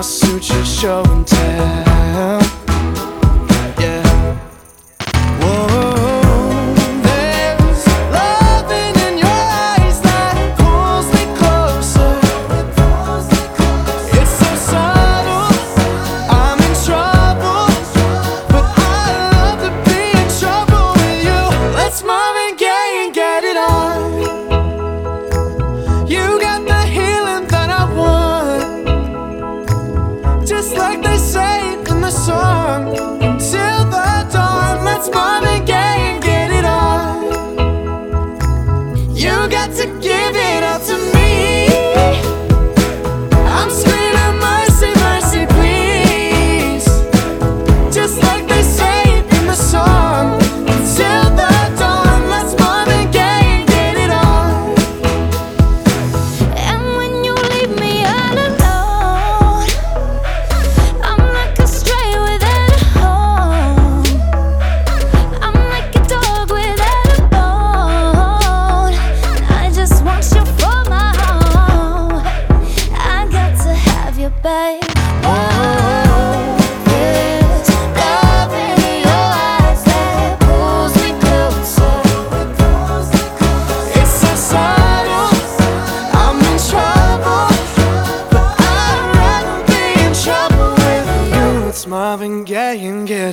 Show and tell. Yeah. Whoa, there's loving in your eyes that pulls me closer. It's so subtle, I'm in trouble, but I love to be in trouble with you. Let's Marvin to give it up to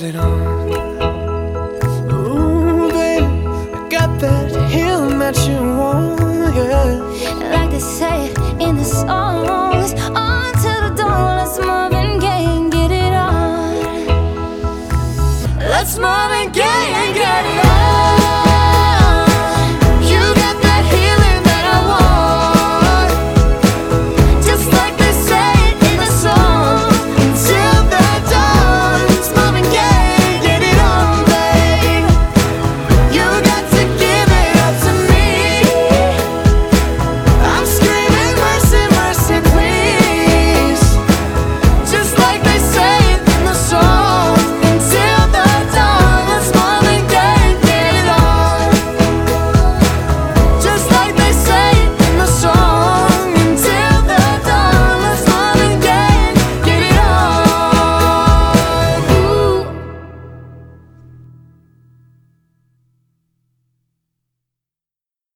it on. Ooh, baby, I got that healing that you want,